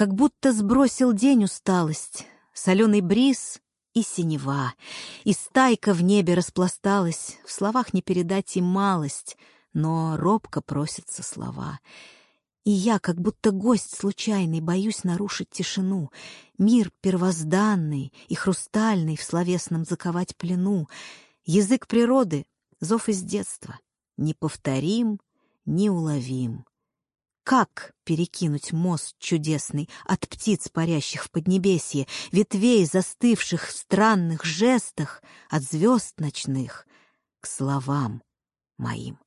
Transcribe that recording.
Как будто сбросил день усталость, соленый бриз и синева, и стайка в небе распласталась, в словах не передать и малость, но робко просятся слова. И я, как будто гость случайный, боюсь нарушить тишину, мир первозданный и хрустальный в словесном заковать плену, язык природы, зов из детства, неповторим, неуловим. Как перекинуть мост чудесный от птиц, парящих в Поднебесье, ветвей, застывших в странных жестах, от звезд ночных к словам моим?